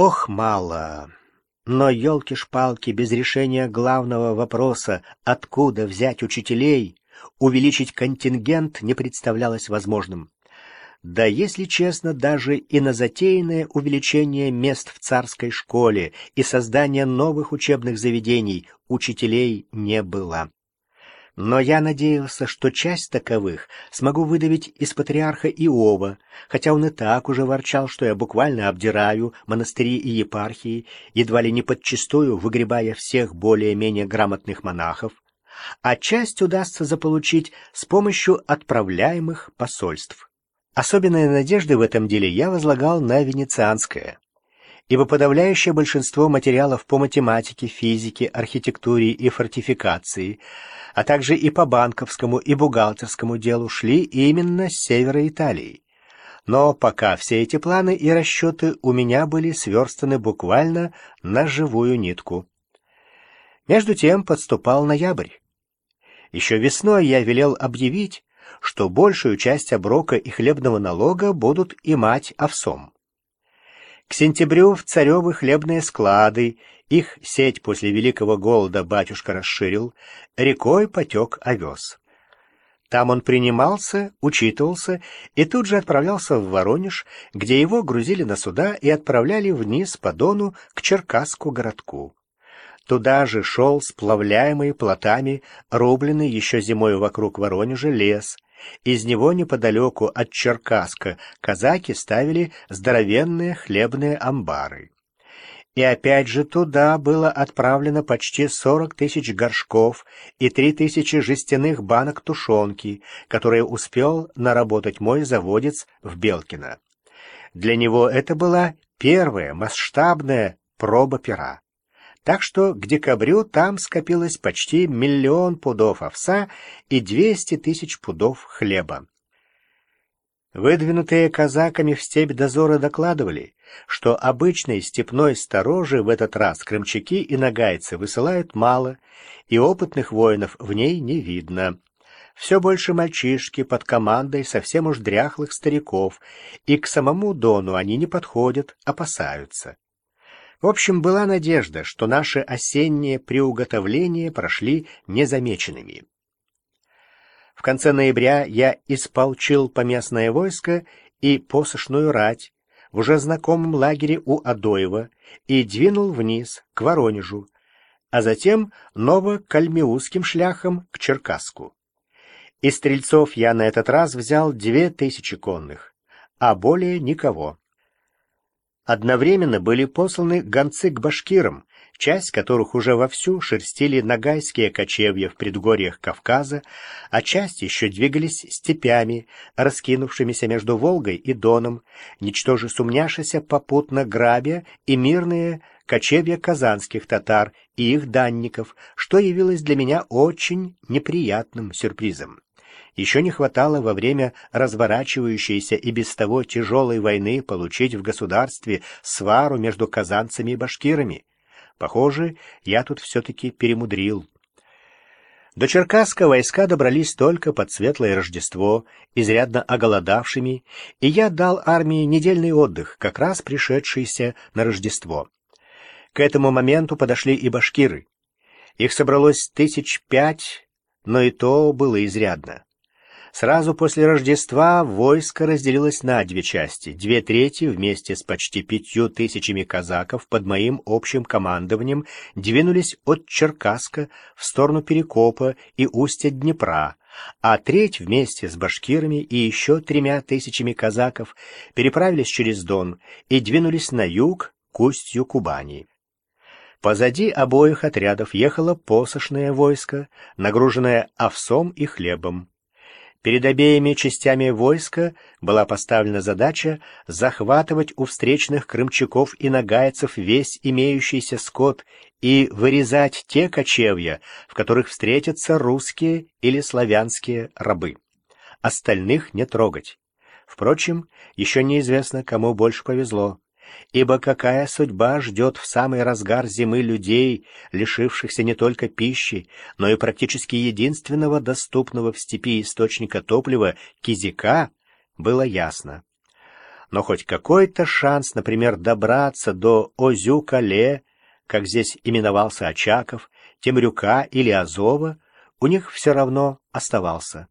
Ох, мало! Но, елки-шпалки, без решения главного вопроса, откуда взять учителей, увеличить контингент не представлялось возможным. Да, если честно, даже и на затеянное увеличение мест в царской школе и создание новых учебных заведений учителей не было. Но я надеялся, что часть таковых смогу выдавить из патриарха Иова, хотя он и так уже ворчал, что я буквально обдираю монастыри и епархии, едва ли не подчистую выгребая всех более-менее грамотных монахов, а часть удастся заполучить с помощью отправляемых посольств. Особенные надежды в этом деле я возлагал на венецианское ибо подавляющее большинство материалов по математике, физике, архитектуре и фортификации, а также и по банковскому и бухгалтерскому делу шли именно с севера Италии. Но пока все эти планы и расчеты у меня были сверстаны буквально на живую нитку. Между тем подступал ноябрь. Еще весной я велел объявить, что большую часть оброка и хлебного налога будут имать овсом. К сентябрю в Царевы хлебные склады, их сеть после Великого Голода батюшка расширил, рекой потек овес. Там он принимался, учитывался и тут же отправлялся в Воронеж, где его грузили на суда и отправляли вниз по Дону к Черкасску городку. Туда же шел сплавляемый плотами, рубленный еще зимой вокруг Воронежа лес — из него неподалеку от Черкаска казаки ставили здоровенные хлебные амбары. И опять же туда было отправлено почти 40 тысяч горшков и 3 тысячи жестяных банок тушенки, которые успел наработать мой заводец в Белкино. Для него это была первая масштабная проба пера так что к декабрю там скопилось почти миллион пудов овса и 200 тысяч пудов хлеба. Выдвинутые казаками в степь дозоры докладывали, что обычной степной сторожи в этот раз крымчаки и нагайцы высылают мало, и опытных воинов в ней не видно. Все больше мальчишки под командой совсем уж дряхлых стариков, и к самому Дону они не подходят, опасаются. В общем, была надежда, что наши осенние приуготовления прошли незамеченными. В конце ноября я исполчил поместное войско и посошную рать в уже знакомом лагере у Адоева и двинул вниз, к Воронежу, а затем ново-кальмиузским шляхом к Черкасску. Из стрельцов я на этот раз взял две тысячи конных, а более никого. Одновременно были посланы гонцы к башкирам, часть которых уже вовсю шерстили нагайские кочевья в предгорьях Кавказа, а часть еще двигались степями, раскинувшимися между Волгой и Доном, ничтоже сумняшися попутно грабя и мирные кочевья казанских татар и их данников, что явилось для меня очень неприятным сюрпризом. Еще не хватало во время разворачивающейся и без того тяжелой войны получить в государстве свару между казанцами и башкирами. Похоже, я тут все-таки перемудрил. До Черкасска войска добрались только под Светлое Рождество, изрядно оголодавшими, и я дал армии недельный отдых, как раз пришедшийся на Рождество. К этому моменту подошли и башкиры. Их собралось тысяч пять, но и то было изрядно. Сразу после Рождества войско разделилось на две части. Две трети вместе с почти пятью тысячами казаков под моим общим командованием двинулись от Черкаска в сторону Перекопа и устья Днепра, а треть вместе с башкирами и еще тремя тысячами казаков переправились через Дон и двинулись на юг к устью Кубани. Позади обоих отрядов ехало посошное войско, нагруженное овсом и хлебом. Перед обеими частями войска была поставлена задача захватывать у встречных крымчаков и нагайцев весь имеющийся скот и вырезать те кочевья, в которых встретятся русские или славянские рабы. Остальных не трогать. Впрочем, еще неизвестно, кому больше повезло. Ибо какая судьба ждет в самый разгар зимы людей, лишившихся не только пищи, но и практически единственного доступного в степи источника топлива — кизика, было ясно. но хоть какой-то шанс, например, добраться до Озюкале, как здесь именовался Очаков, Темрюка или Азова, у них все равно оставался.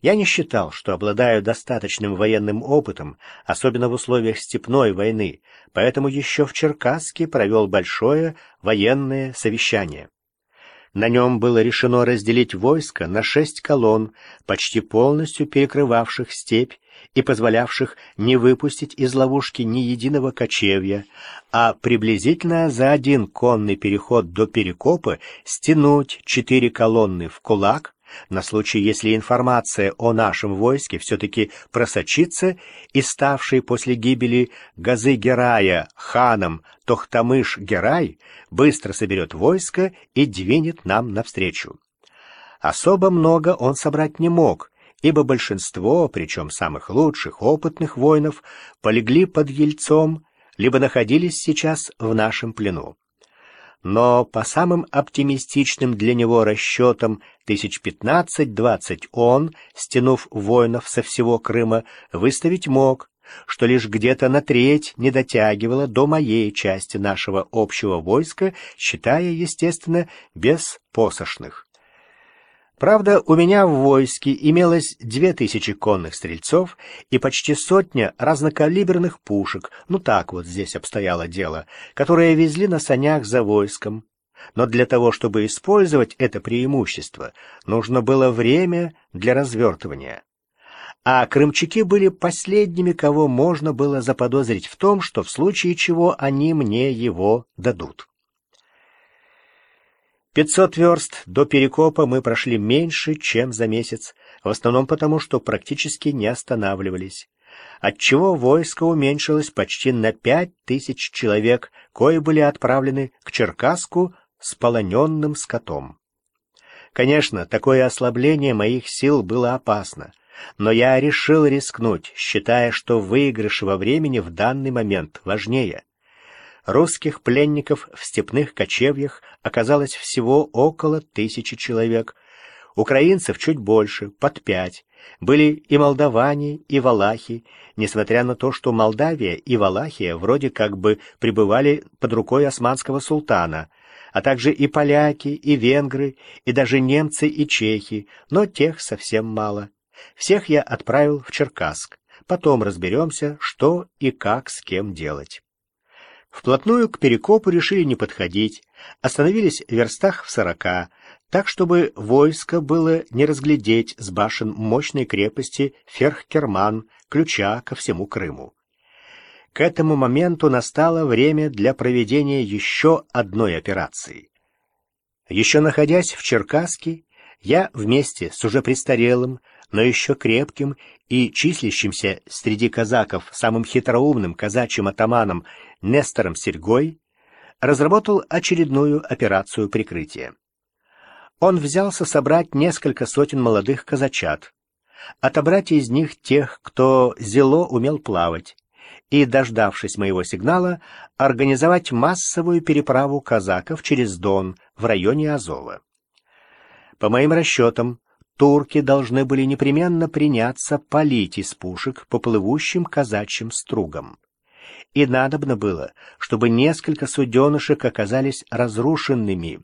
Я не считал, что обладаю достаточным военным опытом, особенно в условиях степной войны, поэтому еще в Черкасске провел большое военное совещание. На нем было решено разделить войско на шесть колонн, почти полностью перекрывавших степь и позволявших не выпустить из ловушки ни единого кочевья, а приблизительно за один конный переход до Перекопа стянуть четыре колонны в кулак, на случай, если информация о нашем войске все-таки просочится, и ставший после гибели Газы Герая ханом Тохтамыш Герай быстро соберет войско и двинет нам навстречу. Особо много он собрать не мог, ибо большинство, причем самых лучших, опытных воинов, полегли под Ельцом, либо находились сейчас в нашем плену но по самым оптимистичным для него расчетам тысяч пятнадцать-двадцать он, стянув воинов со всего Крыма, выставить мог, что лишь где-то на треть не дотягивало до моей части нашего общего войска, считая, естественно, без посошных. Правда, у меня в войске имелось две тысячи конных стрельцов и почти сотня разнокалиберных пушек, ну так вот здесь обстояло дело, которые везли на санях за войском. Но для того, чтобы использовать это преимущество, нужно было время для развертывания. А крымчаки были последними, кого можно было заподозрить в том, что в случае чего они мне его дадут. Пятьсот верст до Перекопа мы прошли меньше, чем за месяц, в основном потому, что практически не останавливались, отчего войско уменьшилось почти на пять тысяч человек, кои были отправлены к Черкаску с полоненным скотом. Конечно, такое ослабление моих сил было опасно, но я решил рискнуть, считая, что выигрыш во времени в данный момент важнее. Русских пленников в степных кочевьях оказалось всего около тысячи человек. Украинцев чуть больше, под пять. Были и молдаване, и валахи, несмотря на то, что Молдавия и Валахия вроде как бы пребывали под рукой османского султана, а также и поляки, и венгры, и даже немцы и чехи, но тех совсем мало. Всех я отправил в Черкасск. Потом разберемся, что и как с кем делать. Вплотную к Перекопу решили не подходить, остановились в верстах в сорока, так, чтобы войско было не разглядеть с башен мощной крепости Ферхкерман, ключа ко всему Крыму. К этому моменту настало время для проведения еще одной операции. Еще находясь в Черкасске, я вместе с уже престарелым, но еще крепким и числящимся среди казаков самым хитроумным казачьим атаманом Нестором Серьгой разработал очередную операцию прикрытия. Он взялся собрать несколько сотен молодых казачат, отобрать из них тех, кто зело умел плавать, и, дождавшись моего сигнала, организовать массовую переправу казаков через Дон в районе Азова. По моим расчетам, турки должны были непременно приняться палить из пушек по плывущим казачьим стругам. И надобно было, чтобы несколько суденышек оказались разрушенными.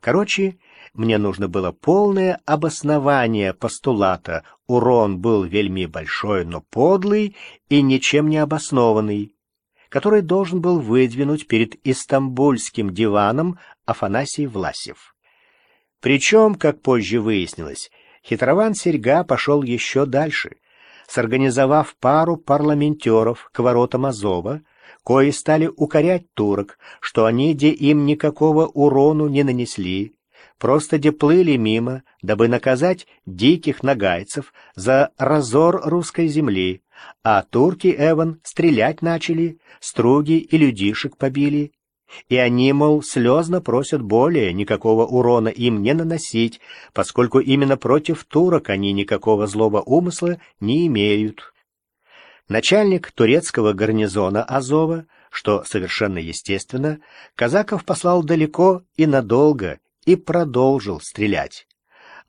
Короче, мне нужно было полное обоснование постулата «урон был вельми большой, но подлый и ничем не обоснованный», который должен был выдвинуть перед истамбульским диваном Афанасий Власев. Причем, как позже выяснилось, хитрован Серьга пошел еще дальше, сорганизовав пару парламентеров к воротам Азова, кои стали укорять турок, что они, где им никакого урону не нанесли, просто где плыли мимо, дабы наказать диких нагайцев за разор русской земли, а турки Эван стрелять начали, струги и людишек побили, и они, мол, слезно просят более никакого урона им не наносить, поскольку именно против турок они никакого злого умысла не имеют. Начальник турецкого гарнизона Азова, что совершенно естественно, казаков послал далеко и надолго и продолжил стрелять.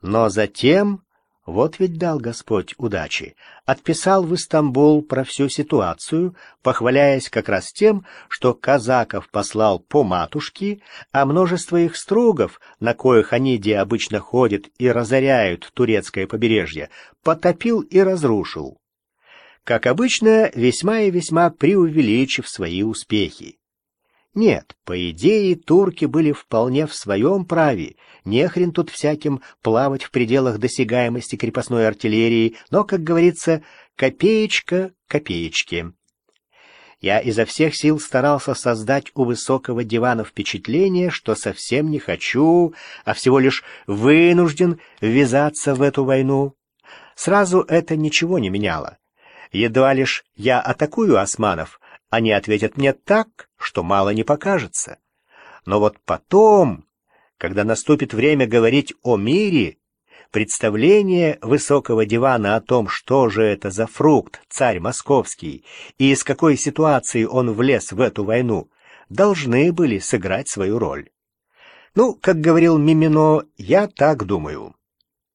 Но затем Вот ведь дал Господь удачи. Отписал в Истамбул про всю ситуацию, похваляясь как раз тем, что казаков послал по матушке, а множество их стругов, на коих они где обычно ходят и разоряют турецкое побережье, потопил и разрушил. Как обычно, весьма и весьма преувеличив свои успехи. Нет, по идее, турки были вполне в своем праве. Не хрен тут всяким плавать в пределах досягаемости крепостной артиллерии, но, как говорится, копеечка копеечки. Я изо всех сил старался создать у высокого дивана впечатление, что совсем не хочу, а всего лишь вынужден ввязаться в эту войну. Сразу это ничего не меняло. Едва лишь я атакую османов, они ответят мне так, что мало не покажется. Но вот потом, когда наступит время говорить о мире, представление высокого дивана о том, что же это за фрукт, царь московский, и из какой ситуации он влез в эту войну, должны были сыграть свою роль. Ну, как говорил Мимино, я так думаю.